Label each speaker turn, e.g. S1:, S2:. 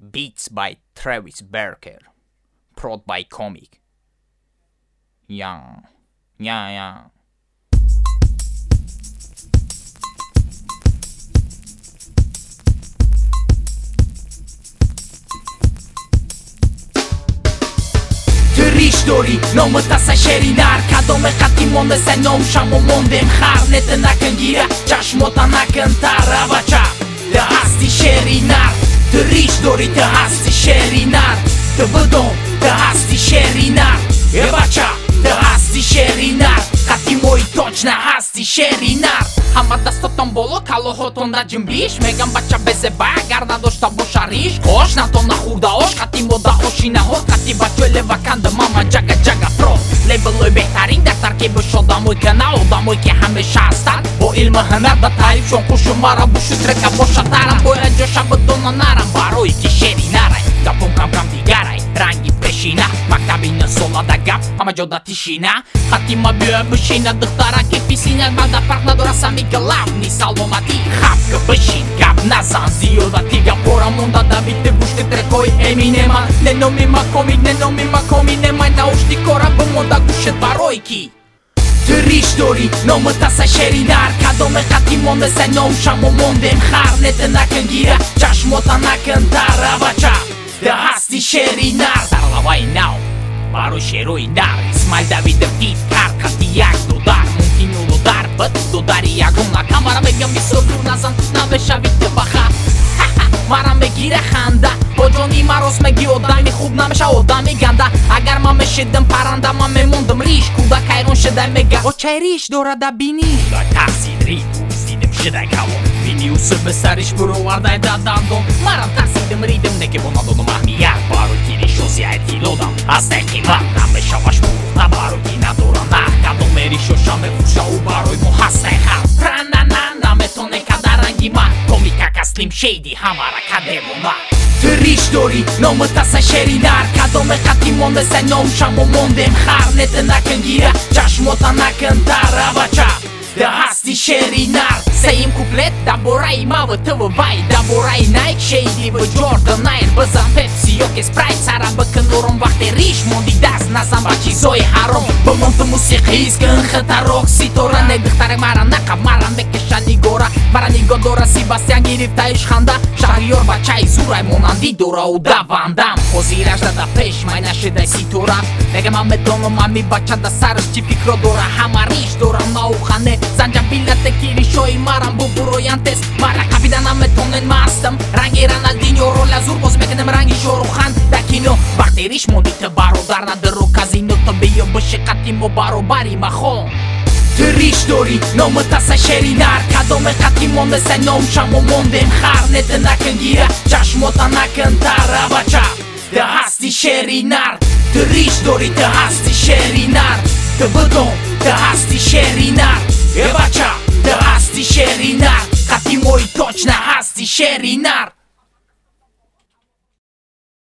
S1: Beats by Travis Barker. Prod by Comic. Yeah. Yeah, yeah. Të rishtori, no më ta sa sherinar Ka do me ka timon dhe se no më shamo monde më har Ne të na këngira, Ты рич дори, ты асти шеринар. Ты бедом, ты асти шеринар. Э бача, ты асти шеринар. Хати мой точно асти шеринар. Ҳама дастатон боло калоҳотон наҷинблиш мегам бача безеба гар надошта боша риш ош натон нахӯрдаош қати модаҳоши наҳод қати бачӯле ваканда мама ҷага ҷага про лебелои беҳтарин дар таркибаш одамои кана одамое ки ҳамеша ҳастанд. Бо илми ҳанар ба таърифшон хушу мара бушутрека боша тарам бояҷоша буд na nara Baroi ki sheri narai Da pun kam kam digarai Rangi peşina Maktabinin sola da gap Ama joda tishina Hatima bir öbüşin aqui piscina, pisin da parkla durasa mi galav Ni saloma di Hapka bışin Gap nazan Ziyo da tiga. A Munda da vida. Busta trecoi buşti minema, nem Neno mi makomi Neno mi makomi Nemay nem mais na Munda kuşet baroi ki Baroi ki munda da vite bushti trekoj Eminema Ne nomi ma komi Ne nomi ma komi Ne maj na ushti kora Bë munda kushet baroj ki Të rishtori, no më ta sa sherinar Ka do me ka timon dhe se no më shamo monde më har. Ne të na këngira, qash mota na këntar Ava qa, të hasti sherinar Sarla vaj nau Baro sheroj nar Ismail David vtit kar Ka ti jak do dar Mund ti nu do dar Bët do dar i jak Unë na kamara me gëm biso Na zan na vesha vit të baha Mara me gire khanda Կոջոնի մարոս մեգի օդանի խուբնամշա օդանի գանդա Ագար մամե շեդն պարանդա մամե մունդմ լիշ Կուդա կայրոն շեդայ մեգա Ոչերիշ դորադա բինի Կուդա տասին ռի Ուստիդեմ շեդայ կավոն Վինիուսը բսարիշ բրովարդայ դա դանդոն Մարան տասիդեմ ռիդեմ նեկե բոնադոնում ահմիար Բարոյ տիրիշոզի այդ կիլոդան Աստեղ հիմա Նամե շավաշ մուրով таслим шейди ҳамарака девона ту риш дорӣ номитаса шери нар кадоме қатъи монеса номшаму мондем хар. Нете накин гира чашмота накин дарабача да ҳасти шери нар. Сеим куплет дар бораи маву туву вай. Дар бораи найк шейдиву ҷордан найр. Бизан пепси ёки спрайт сара бикин урум вақте риш монди даст назан ба чизҳои ҳаром. Бимонту мусиқист кин хитарок ситора монанди дурауда вандам ҳозираш дада пеш май нашидай ситурам мегӯ ме донум ами бачада сараш чӣ фикро дора ҳама риш дорам маухане занҷабила текиришои марам бу буроян тез мара кабида наметонен мастам ранги роналдиньоро лазур боз мекунем ранги шорухан да кино вақти риш мондита бародар надыру казино то биё бишиқати мо баробари махон Истории, но мы та сашеринар Кадоме хатимон десе ном шамомон дем хар Нетен акын гира, чашмота накын тар Абача, ты асти шеринар Ты риш дори, ты асти шеринар Ты быдон, ты асти шеринар Эбача, ты асти шеринар Хатимой точно асти шеринар